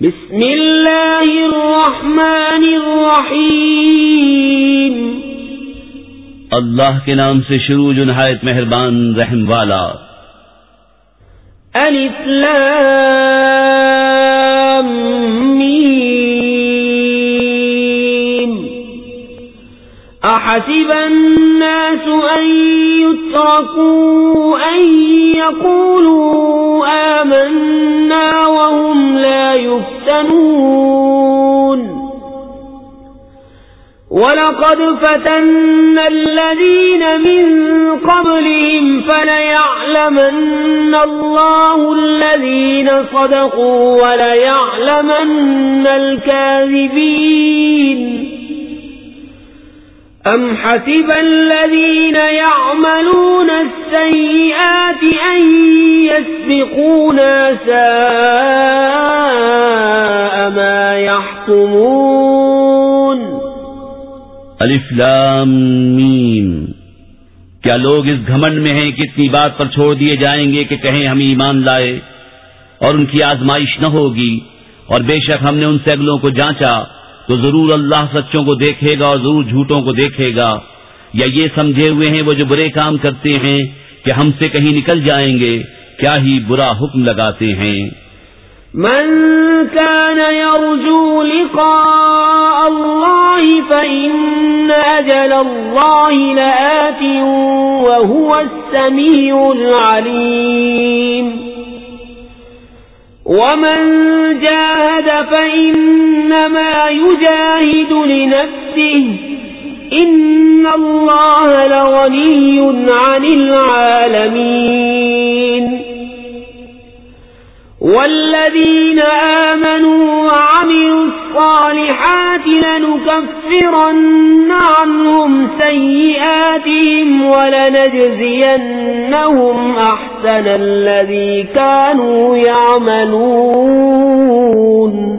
بسم اللہ الرحمن الرحیم اللہ کے نام سے شروع جو نہایت مہربان رحم والا. الف لام احسب الناس ان يتركوا ان يقولوا آمنا وهم لا يفتنون ولقد فتنا الذين من قبلهم فليعلمن الله الذين صدقوا وليعلمن الكاذبين أم حسب الذين يعملون السيئات أن يسبقونا ساء ما يحكمون الف لام میم کیا لوگ اس گھمنڈ میں ہیں کہ اتنی بات پر چھوڑ دیے جائیں گے کہ کہیں ہم ایمان لائے اور ان کی آزمائش نہ ہوگی اور بے شک ہم نے ان سے اگلوں کو جانچا تو ضرور اللہ سچوں کو دیکھے گا اور ضرور جھوٹوں کو دیکھے گا یا یہ سمجھے ہوئے ہیں وہ جو برے کام کرتے ہیں کہ ہم سے کہیں نکل جائیں گے، کیا ہی برا حکم لگاتے ہیں۔ من كان يرجو لقاء الله فإن أجل الله لآت وهو السميع العليم ومن جاهد فإنما يجاهد لنفسه إن الله لغني عن العالمين والذين آمنوا وعملوا الصالحات لنكفرن عنهم سيئاتهم ولنجزينهم أحسن الذي كانوا يعملون.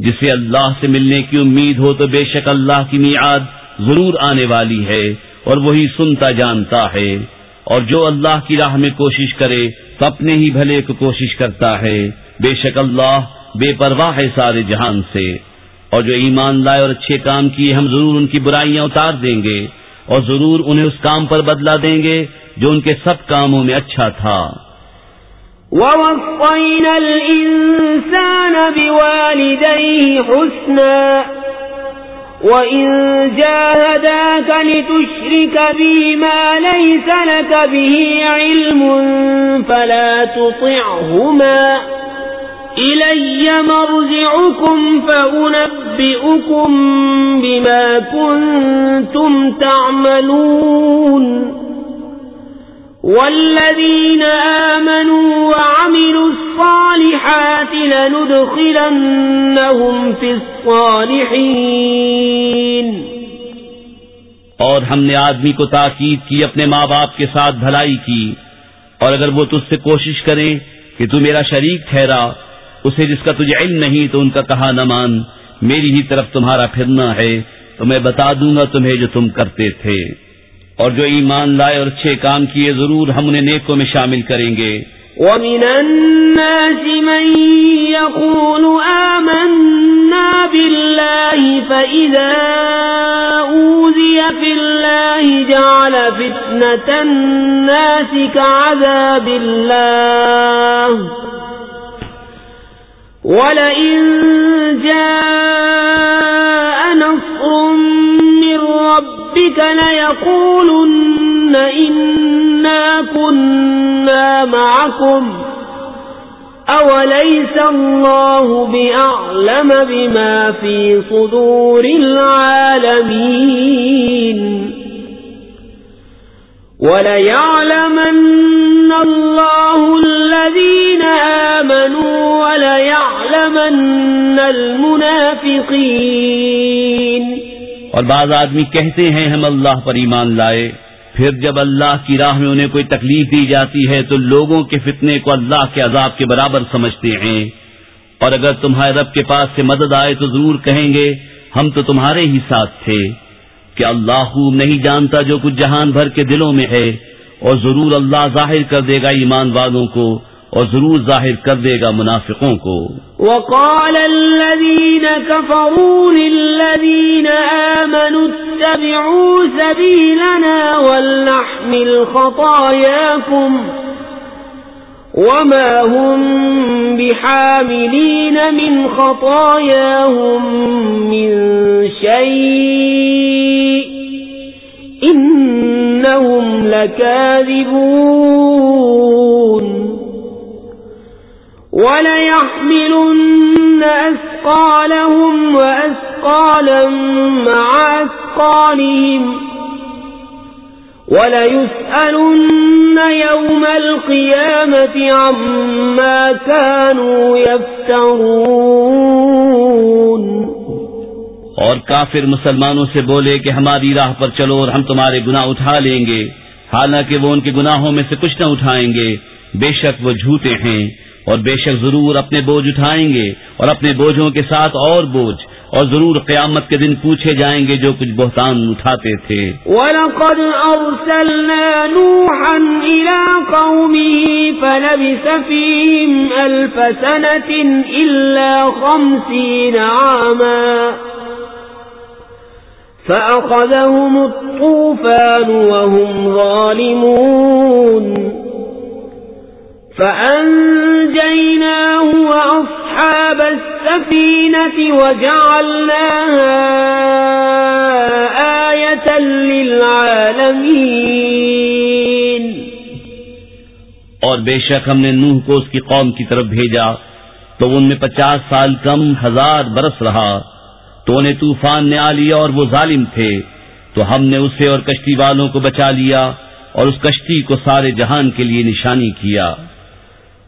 جسے اللہ سے ملنے کی امید ہو تو بے شک اللہ کی میعاد ضرور آنے والی ہے اور وہی سنتا جانتا ہے۔ اور جو اللہ کی راہ میں کوشش کرے تو اپنے ہی بھلے کو کوشش کرتا ہے۔ بے شک اللہ بے پرواہ ہے سارے جہان سے۔ اور جو ایمان لائے اور اچھے کام کیے ہم ضرور ان کی برائیاں اتار دیں گے اور ضرور انہیں اس کام پر بدلا دیں گے جو ان کے سب کاموں میں اچھا تھا۔ وَوَصَّيْنَا الْإِنسَانَ بِوَالِدَيْهِ حُسْنًا۔ وَإِن جَاهَدَاكَ لِتُشْرِكَ بِي مَا لَيْسَ لَكَ بِهِ عِلْمٌ فَلَا تُطِعْهُمَا إِلَيَّ مَرْجِعُكُمْ فَأُنَبِّئُكُم بِمَا كُنتُمْ تَعْمَلُونَ والذين آمنوا وعملوا الصالحات لندخلنهم في الصالحين. اور ہم نے آدمی کو تاکید کی، اپنے ماں باپ کے ساتھ بھلائی کی۔ اور اگر وہ تجھ سے کوشش کریں کہ تو میرا شریک ٹھہرا، اسے جس کا تجھے علم نہیں تو ان کا کہا نہ مان۔ میری ہی طرف تمہارا پھرنا ہے، تو میں بتا دوں گا تمہیں جو تم کرتے تھے۔ اور جو ایمان لائے اور اچھے کام کیے ضرور ہم انہیں نیکوں میں شامل کریں گے۔ ومن الناس من يقول آمنا بالله فإذا أوذي في الله جعل فتنة الناس كعذاب الله ولئن جاء نصر من رب ربك ليقولن كنا معكم أوليس الله بأعلم بما في صدور العالمين وليعلمن الله الذين آمنوا وليعلمن المنافقين اور بعض آدمی کہتے ہیں ہم اللہ پر ایمان لائے پھر جب اللہ کی راہ میں انہیں کوئی تکلیف دی جاتی ہے تو لوگوں کے فتنے کو اللہ کے عذاب کے برابر سمجھتے ہیں۔ اور اگر تمہارے رب کے پاس سے مدد آئے تو ضرور کہیں گے، ہم تو تمہارے ہی ساتھ تھے۔ کہ اللہ خوب نہیں جانتا جو کچھ جہان بھر کے دلوں میں ہے، اور ضرور اللہ ظاہر کر دے گا ایمان والوں کو۔ اور ضرور ظاہر کر دے گا منافقوں کو۔ وقال الذين كفروا للذين آمنوا اتبعوا سبيلنا ولنحمل خطاياكم وما هم بحاملين من خطاياهم من شيء إنهم لكاذبون۔ وليحملن أثقالهم وأثقالا مع أثقالهم وليسألن يوم القيامة عما كانوا يفترون اور کافر مسلمانوں سے بولے کہ ہماری راہ پر چلو اور ہم تمہارے گناہ اٹھا لیں گے، حالانکہ وہ ان کے گناہوں میں سے کچھ نہ اٹھائیں گے، بے شک وہ جھوٹے ہیں۔ اور بے شک ضرور اپنے بوجھ اٹھائیں گے اور اپنے بوجھوں کے ساتھ اور بوجھ اور ضرور قیامت کے دن پوچھے جائیں گے جو کچھ بہتان اٹھاتے تھے۔ وَلَقَدْ أَرْسَلْنَا نُوحًا إِلَىٰ قَوْمِهِ فَلَبِثَ فِيهِمْ أَلْفَ سَنَةٍ إِلَّا خَمْسِينَ عَامًا فأخذهم الطوفان وهم ظالمون السفينة وجعلناها آية للعالمين. اور بے شک ہم نے نوح کو اس کی قوم کی طرف بھیجا، تو ان میں پچاس سال کم ہزار برس رہا۔ تو انہیں طوفان نے آ لیا اور وہ ظالم تھے۔ تو ہم نے اسے اور کشتی والوں کو بچا لیا اور اس کشتی کو سارے جہان کے لیے نشانی کیا۔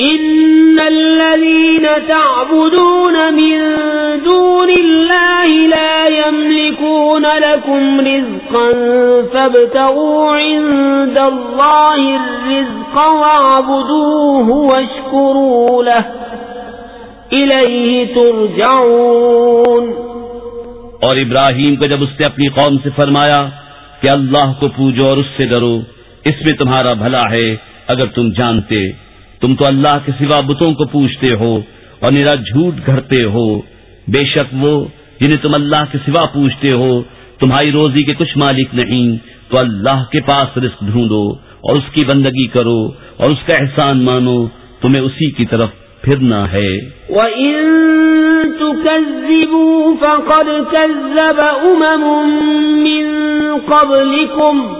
إن الذين تعبدون من دون الله لا يملكون لكم رزقا فابتغوا عند الله الرزق وعبدوه واشكروا له ترجعون اور ابراہیم کو جب اس نے اپنی قوم سے فرمایا کہ اللہ کو پوجو اور اس سے ڈرو، اس میں تمہارا بھلا ہے اگر تم جانتے۔ تم تو اللہ کے سوا بتوں کو پوچھتے ہو اور میرا جھوٹ گھڑتے ہو۔ بے شک وہ جنہیں تم اللہ کے سوا پوچھتے ہو، تمہاری روزی کے کچھ مالک نہیں، تو اللہ کے پاس رزق ڈھونڈو اور اس کی بندگی کرو اور اس کا احسان مانو۔ تمہیں اسی کی طرف پھرنا ہے۔ وَإِن تُكَذِّبُوا فَقَدْ كَذَّبَ أُمَمٌ مِّن قَبْلِكُمْ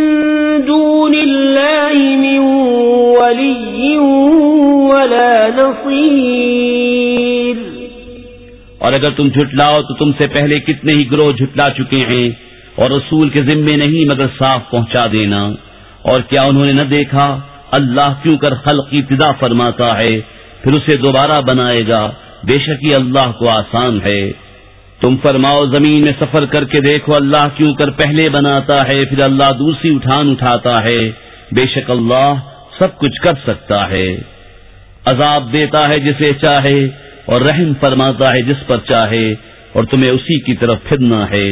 اور اگر تم جھٹلاؤ تو تم سے پہلے کتنے ہی گروہ جھٹلا چکے ہیں اور رسول کے ذمے نہیں مگر صاف پہنچا دینا۔ اور کیا انہوں نے نہ دیکھا؟ اللہ کیوں کر خلق کی ابتدا فرماتا ہے، پھر اسے دوبارہ بنائے گا۔ بے شک یہ اللہ کو آسان ہے۔ تم فرماؤ، زمین میں سفر کر کے دیکھو، اللہ کیوں کر پہلے بناتا ہے، پھر اللہ دوسری اٹھان اٹھاتا ہے۔ بے شک اللہ سب کچھ کر سکتا ہے۔ عذاب دیتا ہے جسے چاہے۔ اور رحم فرماتا ہے جس پر چاہے اور تمہیں اسی کی طرف پھرنا ہے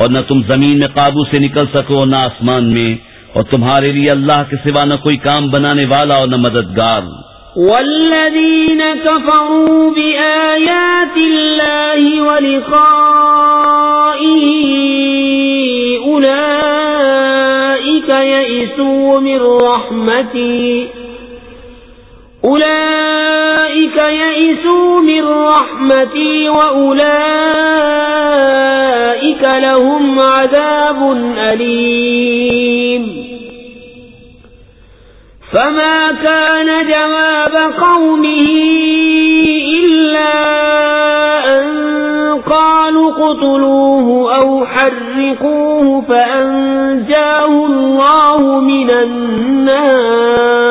اور نہ تم زمین میں قابو سے نکل سکو نہ آسمان میں اور تمہارے لیے اللہ کے سوا نہ کوئی کام بنانے والا اور نہ مددگار۔ والذين كفروا بآيات الله ولقائه أولئك يئسوا من رحمتي أولئك يئسوا من رحمتي وأولئك لهم عذاب أليم فما كان جواب قومه إلا أن قالوا قتلوه أو حرقوه فأنجاه الله من النار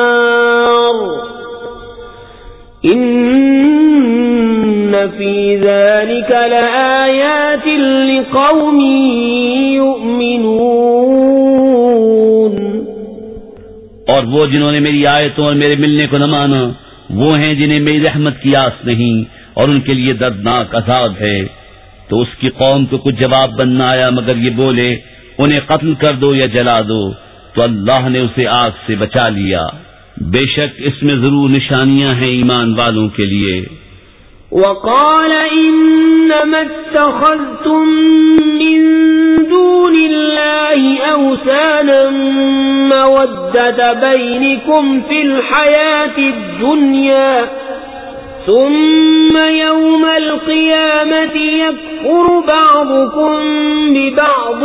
ذلك لآيات لقوم يؤمنون اور وہ جنہوں نے میری آیتوں اور میرے ملنے کو نہ مانا، وہ ہیں جنہیں میری رحمت کی آس نہیں اور ان کے لیے دردناک عذاب ہے۔ تو اس کی قوم کو کچھ جواب بننا آیا مگر یہ بولے، انہیں قتل کر دو یا جلا دو۔ تو اللہ نے اسے آگ سے بچا لیا۔ بے شک اس میں ضرور نشانیاں ہیں ایمان والوں کے لیے۔ وقال إنما اتخذتم من دون الله أوسانا مودة بينكم في الحياة الدنيا ثم يوم القيامة يكفر بعضكم ببعض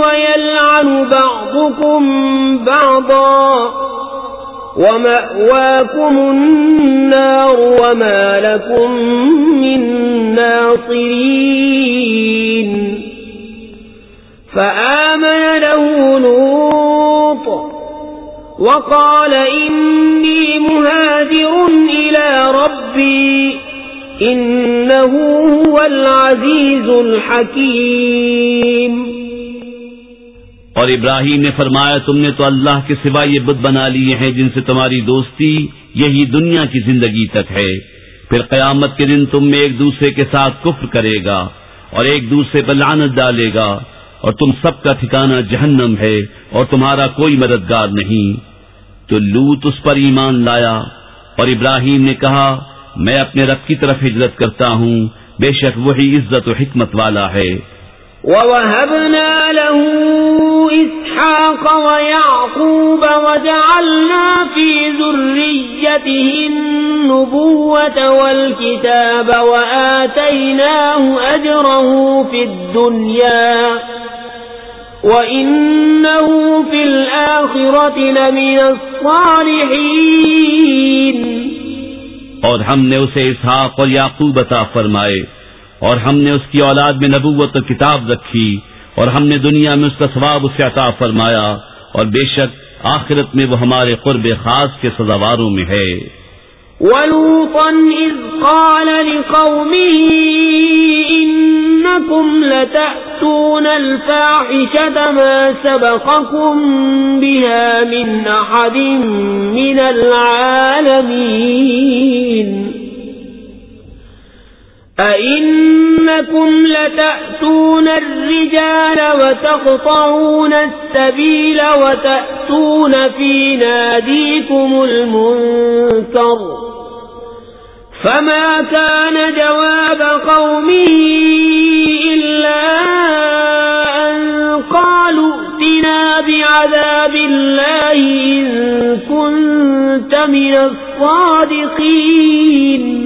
ويلعن بعضكم بعضا ومأواكم النار وما لكم من ناصرين. فآمن له نوط وقال إني مهاجر إلى ربي إنه هو العزيز الحكيم. اور ابراہیم نے فرمایا، تم نے تو اللہ کے سوا یہ بت بنا لیے ہیں جن سے تمہاری دوستی یہی دنیا کی زندگی تک ہے۔ پھر قیامت کے دن تم میں ایک دوسرے کے ساتھ کفر کرے گا اور ایک دوسرے پر لعنت ڈالے گا اور تم سب کا ٹھکانہ جہنم ہے اور تمہارا کوئی مددگار نہیں۔ تو لوت اس پر ایمان لایا اور ابراہیم نے کہا، میں اپنے رب کی طرف ہجرت کرتا ہوں، بے شک وہی عزت و حکمت والا ہے۔ ووهبنا له إسحاق ويعقوب وجعلنا في ذريته النبوة والكتاب وآتيناه أجره في الدنيا وإنه في الآخرة لمن الصالحين اور ہم نے اسے اسحاق اور یعقوب عطا فرمائے اور ہم نے اس کی اولاد میں نبوت و کتاب رکھی اور ہم نے دنیا میں اس کا ثواب اسے عطا فرمایا اور بے شک آخرت میں وہ ہمارے قرب خاص کے سزاواروں میں ہے۔ وَلُوطًا إِذْ قَالَ لِقَوْمِهِ إِنَّكُمْ لَتَأْتُونَ الْفَاحِشَةَ مَا سَبَقَكُمْ بِهَا مِنْ أَحَدٍ مِنَ الْعَالَمِينَ۔ أئنكم لتأتون الرجال وتقطعون السبيل وتأتون في ناديكم المنكر فما كان جواب قومه إلا أن قالوا ائتنا بعذاب الله إن كنت من الصادقين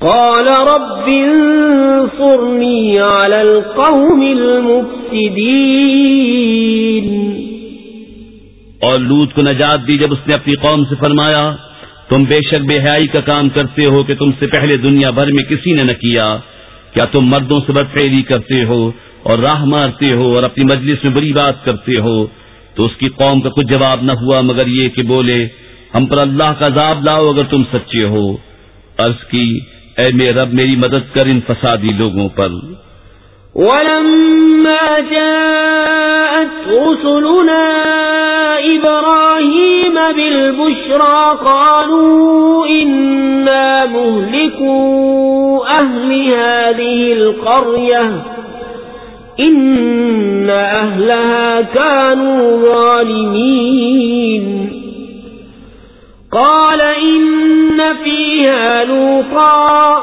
قال رب انصرني على القوم المفسدين اور لوت کو نجات دی جب اس نے اپنی قوم سے فرمایا، تم بے شک بے حیائی کا کام کرتے ہو کہ تم سے پہلے دنیا بھر میں کسی نے نہ کیا۔ کیا تم مردوں سے بدفیری کرتے ہو اور راہ مارتے ہو اور اپنی مجلس میں بری بات کرتے ہو؟ تو اس کی قوم کا کچھ جواب نہ ہوا، مگر یہ کہ بولے، ہم پر اللہ کا عذاب لاؤ اگر تم سچے ہو۔ عرض کی اے میرے رب، میری مدد کر ان فسادی لوگوں پر۔ ولما جاءت رسلنا إبراهيم بالبشرى قالوا إنا مهلكوا أهل هذه القرية إن أهلها كانوا ظالمين قال إن فيها لوطا.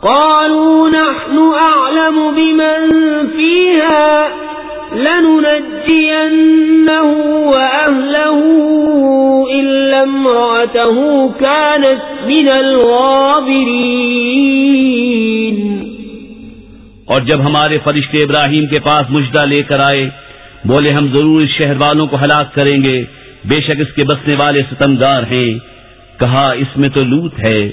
قالوا نحن أعلم بمن فيها لننجينه وأهله إلا امرأته كانت من الغابرين. اور جب ہمارے فرشتے ابراہیم کے پاس مجدہ لے کر آئے، بولے ہم ضرور اس شہر والوں کو ہلاک کریں گے۔ بے شک اس کے بسنے والے ستمگار ہیں۔ کہا، اس میں تو لوت ہے۔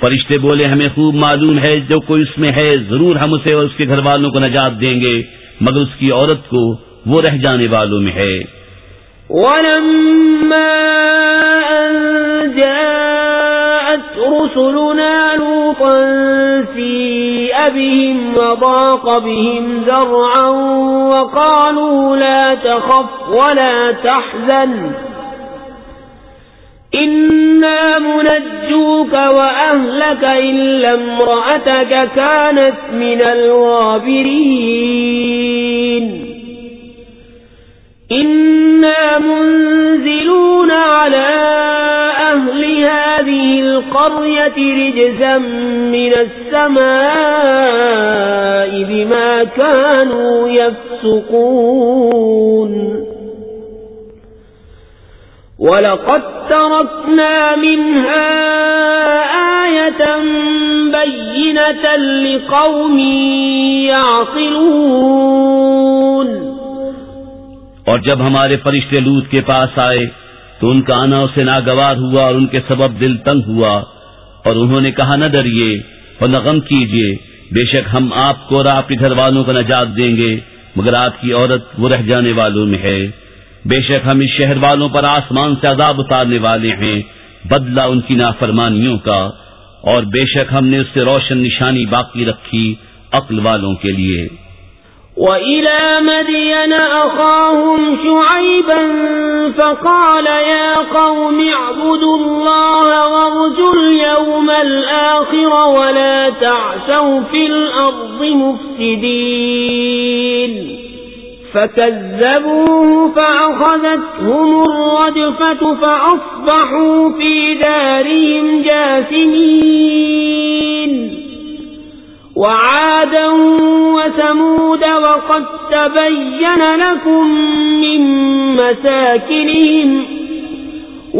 فرشتے بولے، ہمیں خوب معلوم ہے، جو کوئی اس میں ہے، ضرور ہم اسے اور اس کے گھر والوں کو نجات دیں گے۔ مگر اس کی عورت کو وہ رہ جانے والوں میں ہے۔ ولما أن جاءت رسلنا لوطا سيئ بهم وضاق بهم ذرعا وقالوا لا تخف ولا تحزن۔ إنا منجوك وأهلك إلا امرأتك كانت من الغابرين إنا منزلون على أهل هذه القرية رجزا من السماء بما كانوا يفسقون ولقد تركنا منها آية بينة لقوم يعقلون اور جب ہمارے فرشتے لوت کے پاس آئے تو ان کا آنا اسے ناگوار ہوا اور ان کے سبب دل تنگ ہوا اور انہوں نے کہا، نہ ڈریے اور نہ غم کیجیے، بے شک ہم آپ کو اور آپ کے گھر والوں کو نجات دیں گے، مگر آپ کی عورت وہ رہ جانے والوں میں ہے۔ بے شک ہم اس شہر والوں پر آسمان سے عذاب اتارنے والے ہیں، بدلہ ان کی نافرمانیوں کا، اور بے شک ہم نے اس سے روشن نشانی باقی رکھی عقل والوں کے لیے۔ وَإِلَى مَدْيَنَ أَخَاهُمْ شُعَيْبًا فَقَالَ يَا قَوْمِ اعْبُدُوا اللَّهَ وَارْجُوا الْيَوْمَ الْآخِرَ وَلَا تَعْثَوْا فِي الْأَرْضِ مُفْسِدِينَ فكذبوه فأخذتهم الرجفة فأصبحوا في دارهم جاثمين وعادا وثمود وقد تبين لكم من مساكنهم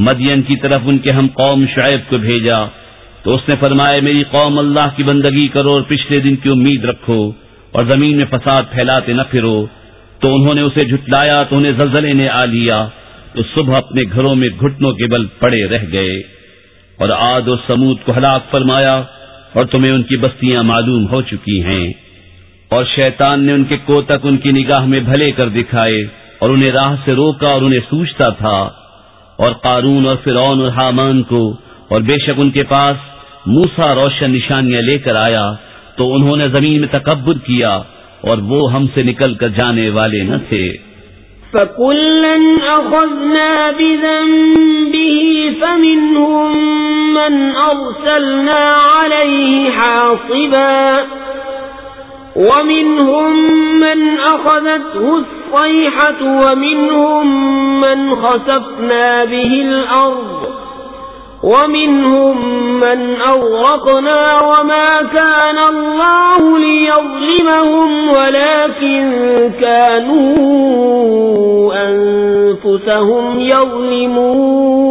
مدین کی طرف ان کے ہم قوم شعیب کو بھیجا، تو اس نے فرمایا، میری قوم اللہ کی بندگی کرو اور پچھلے دن کی امید رکھو اور زمین میں فساد پھیلاتے نہ پھرو۔ تو انہوں نے اسے جھٹلایا، تو انہیں زلزلے نے آ لیا۔ تو صبح اپنے گھروں میں گھٹنوں کے بل پڑے رہ گئے۔ اور آد و سمود کو ہلاک فرمایا اور تمہیں ان کی بستیاں معلوم ہو چکی ہیں۔ اور شیطان نے ان کے کوتک ان کی نگاہ میں بھلے کر دکھائے اور انہیں راہ سے روکا اور انہیں سوچتا تھا۔ اور قارون اور فرعون اور حامان کو، اور بے شک ان کے پاس موسا روشن نشانیاں لے کر آیا، تو انہوں نے زمین میں تکبر کیا، اور وہ ہم سے نکل کر جانے والے نہ تھے۔ فَكُلًّا أَخَذْنَا بِذَنبِهِ فَمِنْهُمْ مَنْ أَرْسَلْنَا عَلَيْهِ حَاصِبًا، ومنهم من أخذته الصيحة ومنهم من خسفنا به الأرض ومنهم من أغرقنا وما كان الله ليظلمهم ولكن كانوا أنفسهم يظلمون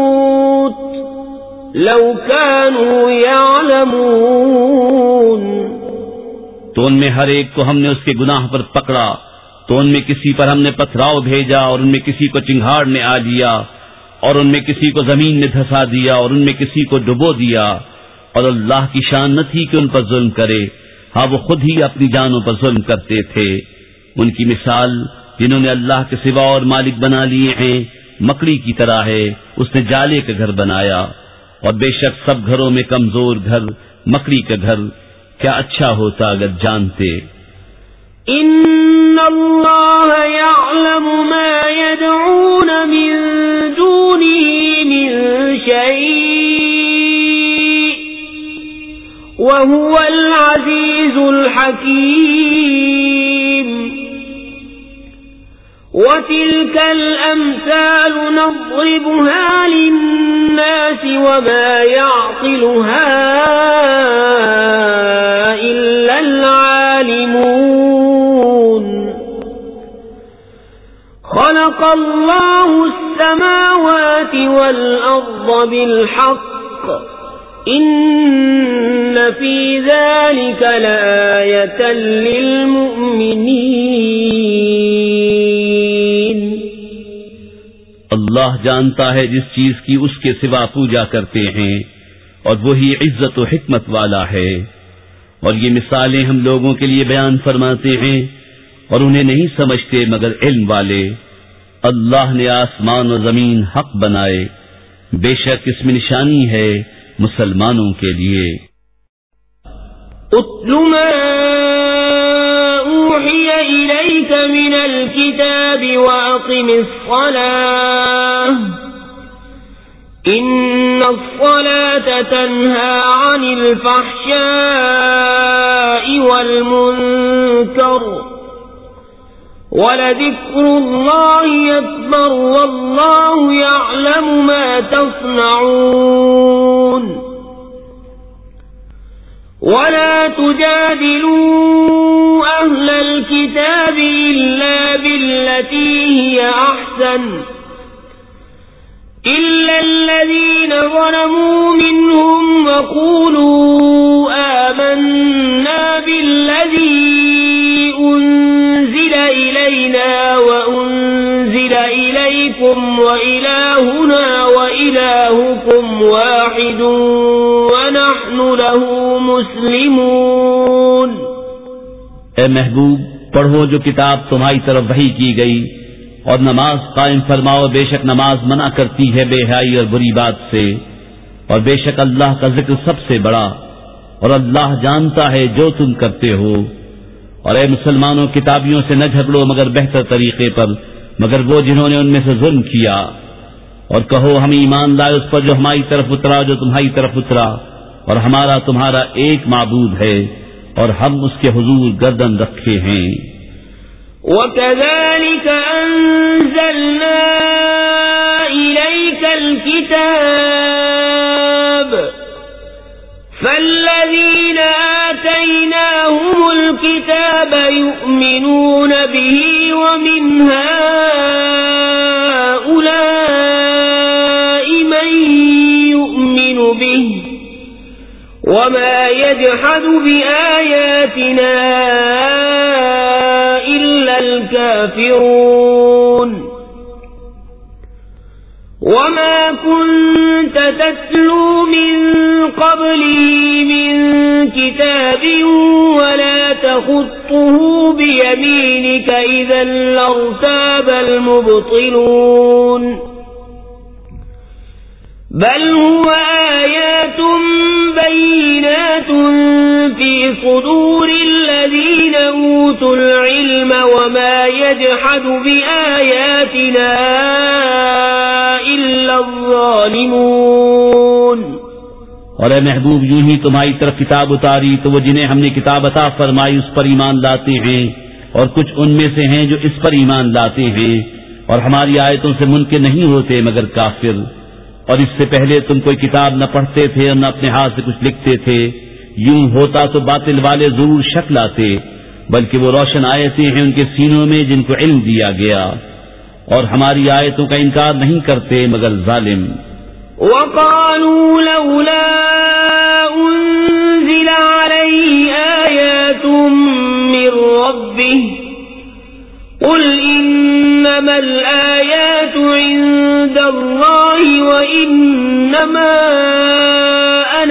لو كانوا يعلمون۔ تو ان میں ہر ایک کو ہم نے اس کے گناہ پر پکڑا۔ تو ان میں کسی پر ہم نے پتھراؤ بھیجا اور ان میں کسی کو چنگھاڑ نے آ دیا۔ اور ان میں کسی کو زمین میں دھسا دیا اور ان میں کسی کو ڈبو دیا۔ اور اللہ کی شان نہ تھی کہ ان پر ظلم کرے۔ ہاں وہ خود ہی اپنی جانوں پر ظلم کرتے تھے۔ ان کی مثال جنہوں نے اللہ کے سوا اور مالک بنا لیے ہیں، مکڑی کی طرح ہے۔ اس نے جالے کا گھر بنایا۔ اور بے شک سب گھروں میں کمزور گھر، مکڑی کا گھر، کیا اچھا ہوتا اگر جانتے۔ ان اللہ يعلم ما يدعون من دونه من شيء وهو العزيز الحكيم وتلك الأمثال نضربها للناس وما يعقلها إلا العالمون خلق الله السماوات والأرض بالحق ان فی ذلك لآیتا للمؤمنین اللہ جانتا ہے جس چیز کی اس کے سوا پوجا کرتے ہیں، اور وہی عزت و حکمت والا ہے۔ اور یہ مثالیں ہم لوگوں کے لیے بیان فرماتے ہیں، اور انہیں نہیں سمجھتے مگر علم والے۔ اللہ نے آسمان و زمین حق بنائے، بے شک اس میں نشانی ہے مسلمانوں کے لیے۔ اتل ما اوحی الیک من الكتاب واقم الصلاة۔ ان الصلاة تنهى عن الفحشاء والمنكر ولذكر الله أكبر والله يعلم ما تصنعون ولا تجادلوا أهل الكتاب إلا بالتي هي أحسن إلا الذين ظلموا منهم وقولوا آمنا بالذي أنزل إلينا وأنزل إليكم وإلهنا وإلهكم واحد ونحن له مسلمون اے محبوب، پڑھو جو کتاب تمہاری طرف وحی کی گئی۔ اور نماز قائم فرماؤ، بے شک نماز منع کرتی ہے بے حیائی اور بری بات سے۔ اور بے شک اللہ کا ذکر سب سے بڑا۔ اور اللہ جانتا ہے جو تم کرتے ہو۔ اور اے مسلمانوں، کتابیوں سے نہ جھگڑو مگر بہتر طریقے پر، مگر وہ جنہوں نے ان میں سے ظلم کیا۔ اور کہو، ہم ایمان لائے، اس پر جو ہماری طرف اترا، جو تمہاری طرف اترا۔ اور ہمارا تمہارا ایک معبود ہے، اور ہم اس کے حضور گردن رکھے ہیں۔ وكذلك أنزلنا إليك الكتاب فالذين آتيناهم الكتاب يؤمنون به ومن هؤلاء من يؤمن به وما يجحد بآياتنا الكافرون وما كنت تتلو من قبلي من كتاب ولا تخطه بيمينك إذا لارتاب المبطلون. بل هو آيات بينات في صدور الله الذين أوتوا العلم وما يجحد بآياتنا إلا الظالمون. اور اے محبوب، یوں ہی تمہاری طرف کتاب اتاری، تو وہ جنہیں ہم نے کتاب عطا فرمائی، اس پر ایمان لاتے ہیں۔ اور کچھ ان میں سے ہیں جو اس پر ایمان لاتے ہیں۔ اور ہماری آیتوں سے منکر نہیں ہوتے، مگر کافر۔ اور اس سے پہلے تم کوئی کتاب نہ پڑھتے تھے اور نہ اپنے ہاتھ سے کچھ لکھتے تھے۔ یوں ہوتا تو باطل والے ضرور شک لاتے، بلکہ وہ روشن آیتیں ہیں ان کے سینوں میں جن کو علم دیا گیا۔ اور ہماری آیتوں کا انکار نہیں کرتے مگر ظالم۔ وقالوا لولا أنزل عليه آيات من ربه، قل إنما الآيات عند الله وإنما أنا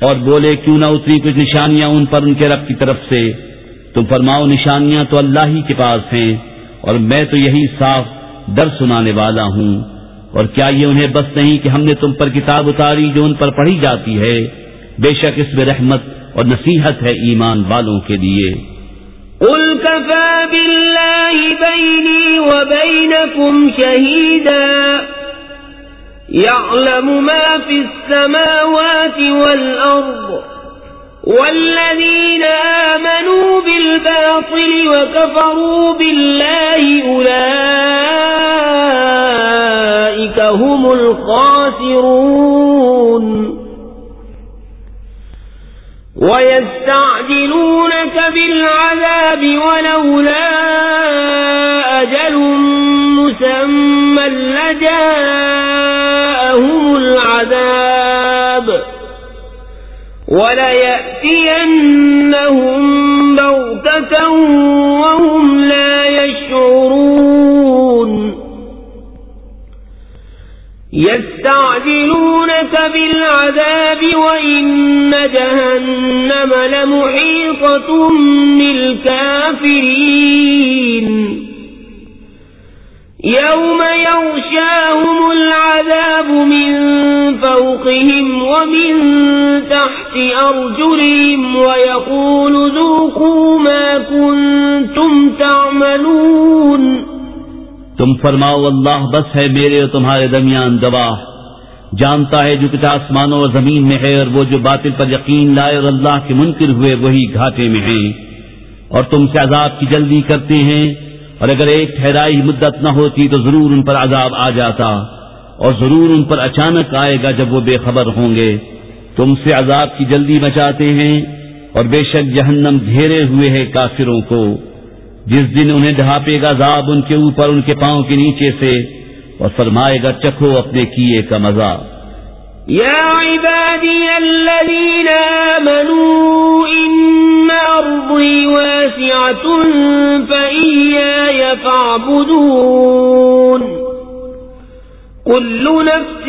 اور بولے کیوں نہ اتری کچھ نشانیاں ان پر ان کے رب کی طرف سے۔ تم فرماؤ نشانیاں تو اللہ ہی کے پاس ہیں اور میں تو یہی صاف ڈر سنانے والا ہوں۔ اور کیا یہ انہیں بس نہیں کہ ہم نے تم پر کتاب اتاری جو ان پر پڑھی جاتی ہے؟ بے شک اس میں رحمت اور نصیحت ہے ایمان والوں کے لیے۔ قل كفى بالله بيني وبينكم شهيدا يعلم ما في السماوات والأرض والذين آمنوا بالباطل وكفروا بالله وليأتينهم بغتة وهم لا يشعرون. يستعجلونك بالعذاب وإن جهنم لمحيطة بالكافرين. يوم يغشاهم العذاب من فوقهم ومن أرجلهم ويقول ذوقوا ما كنتم تعملون. تم فرماؤ، اللہ بس ہے میرے اور تمہارے درمیان گواہ۔ جانتا ہے جو کچھ آسمانوں اور زمین میں ہے اور وہ جو باطل پر یقین لائے اور اللہ کے منکر ہوئے، وہی گھاٹے میں ہیں۔ اور تم سے عذاب کی جلدی کرتے ہیں، اور اگر ایک ٹھہرائی مدت نہ ہوتی تو ضرور ان پر عذاب آ جاتا، اور ضرور ان پر اچانک آئے گا جب وہ بے خبر ہوں گے۔ تم سے عذاب کی جلدی بچاتے ہیں اور بے شک جہنم گھیرے ہوئے ہے کافروں کو۔ جس دن انہیں ڈھاپے گا زاب ان کے اوپر ان کے پاؤں کے نیچے سے اور فرمائے گا، چکھو اپنے کیے کا مزہ۔ يا عبادي الذين آمنوا إن أرضي واسعة فإياي فاعبدون۔ كل نفس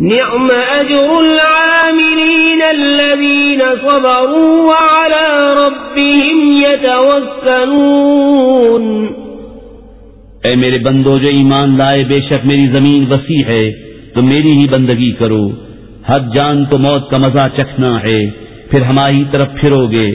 نعم أجر العاملين الذين صبروا وعلى ربهم يتوكلون. اے میرے بندو، جو ایمان لائے بے شک میری زمین وسیع ہے، تو میری ہی بندگی کرو۔ حد جان تو موت کا مزہ چکھنا ہے، پھر ہماری طرف پھرو گے۔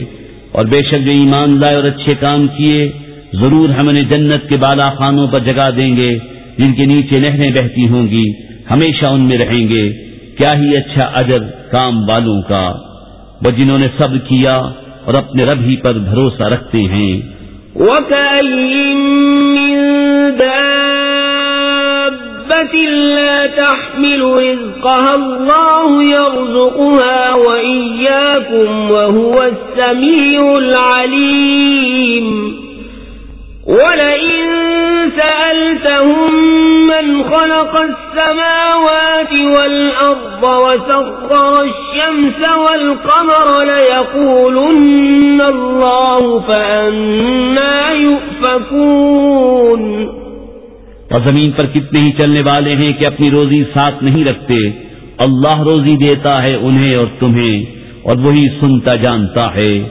اور بے شک جو ایمان لائے اور اچھے کام کیے، ضرور ہم انہیں جنت کے بالا خانوں پر جگہ دیں گے، جن کے نیچے نہریں بہتی ہوں گی۔ ہمیشہ ان میں رہیں گے، کیا ہی اچھا اجر کام والوں کا۔ وہ جنہوں نے صبر کیا اور اپنے رب ہی پر بھروسہ رکھتے ہیں۔ لا تحمل رزقها الله يرزقها وإياكم وهو السميع العليم۔ ولئن سألتهم من خلق السماوات والأرض وسخر الشمس والقمر ليقولن الله فأنا يؤفكون اور زمین پر کتنے ہی چلنے والے ہیں کہ اپنی روزی ساتھ نہیں رکھتے، اللہ روزی دیتا ہے انہیں اور تمہیں، اور وہی سنتا جانتا ہے۔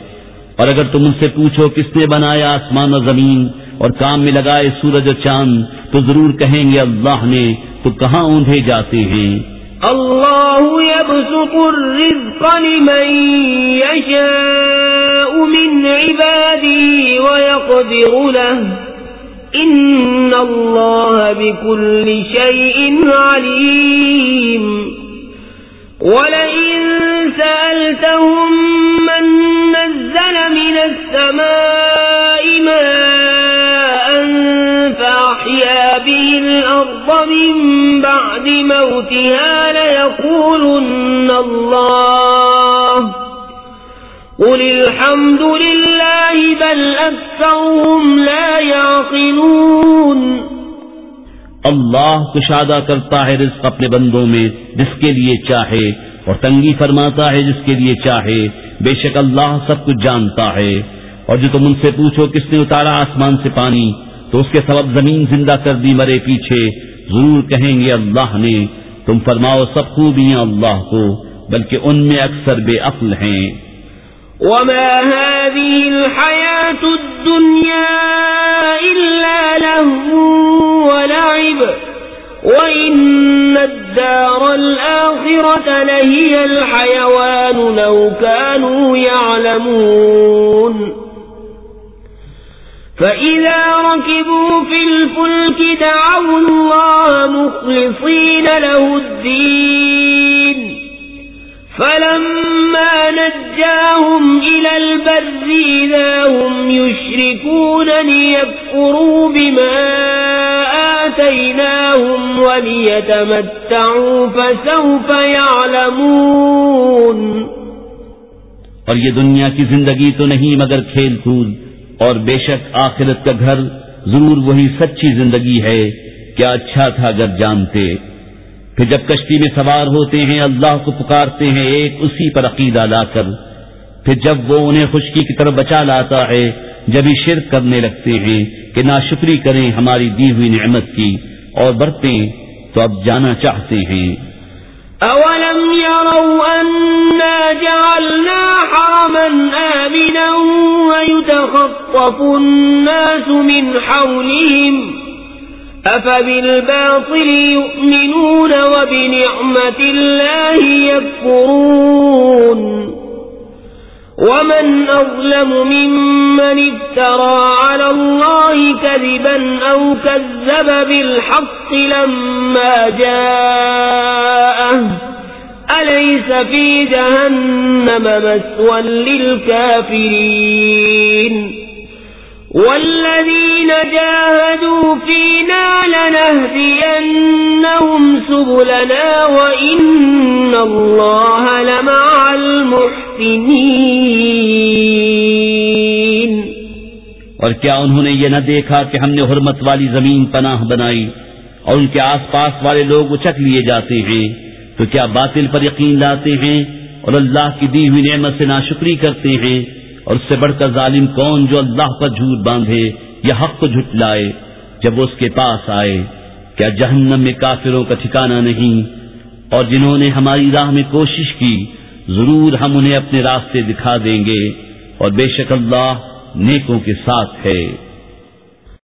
اور اگر تم ان سے پوچھو کس نے بنایا آسمان اور زمین اور کام میں لگائے سورج اور چاند، تو ضرور کہیں گے اللہ نے، تو کہاں اونھے جاتے ہیں؟ اللہ يبسط الرزق لمن يشاء من عباده ويقدر له. ان اللہ بكل شيء علیم. ولئن سألتهم من نزل من السماء ماء فأحيا به الأرض من بعد موتها ليقولن الله قل الحمد لله بل أكثرهم لا يعقلون اللہ کشادہ کرتا ہے رزق اپنے بندوں میں جس کے لیے چاہے اور تنگی فرماتا ہے جس کے لیے چاہے بے شک اللہ سب کچھ جانتا ہے۔ اور جو تم ان سے پوچھو کس نے اتارا آسمان سے پانی، تو اس کے سبب زمین زندہ کر دی مرے پیچھے۔ ضرور کہیں گے اللہ نے، تم فرماؤ سب خوبیاں اللہ کو، بلکہ ان میں اکثر بے عقل ہیں۔ وما هذه الحياة الدنيا إلا له ولعب۔ وإن الدار الآخرة لهي الحيوان لو كانوا يعلمون فإذا ركبوا في الفلك دعوا الله مخلصين له الدين فلما نجاهم إلى البر إذا هم يشركون ليكفروا بما آتيناهم وليتمتعوا فسوف يعلمون اور یہ دنیا کی زندگی تو نہیں مگر کھیل کود، اور بے شک آخرت کا گھر ضرور وہی سچی زندگی ہے، کیا اچھا تھا اگر جانتے۔ پھر جب کشتی میں سوار ہوتے ہیں، اللہ کو پکارتے ہیں، ایک اسی پر عقیدہ لا کر۔ پھر جب وہ انہیں خشکی کی طرف بچا لاتا ہے جب ہی شرک کرنے لگتے ہیں کہ نہ شکری کریں ہماری دی ہوئی نعمت کی اور برتیں، تو اب جانا چاہتے ہیں۔ اولم يروا اننا جعلنا حرما آمنا ويتخطف الناس من حولهم أفبالباطل يؤمنون وبنعمة الله يكفرون ومن أظلم ممن افترى على الله كذبا أو كذب بالحق لما جاءه أليس في جهنم مسوى للكافرين والذين جاهدوا فينا لنهدينهم سبلنا وإن الله لمع المحسنين اور کیا انہوں نے یہ نہ دیکھا کہ ہم نے حرمت والی زمین پناہ بنائی اور ان کے آس پاس والے لوگ اچک لیے جاتے ہیں؟ تو کیا باطل پر یقین لاتے ہیں اور اللہ کی دی ہوئی نعمت سے ناشکری کرتے ہیں؟ اور اس سے بڑھ کر ظالم کون جو اللہ پر جھوٹ باندھے یا حق کو جھٹلائے جب وہ اس کے پاس آئے؟ کیا جہنم میں کافروں کا ٹھکانہ نہیں؟ اور جنہوں نے ہماری راہ میں کوشش کی ضرور ہم انہیں اپنے راستے دکھا دیں گے اور بے شک اللہ نیکوں کے ساتھ ہے۔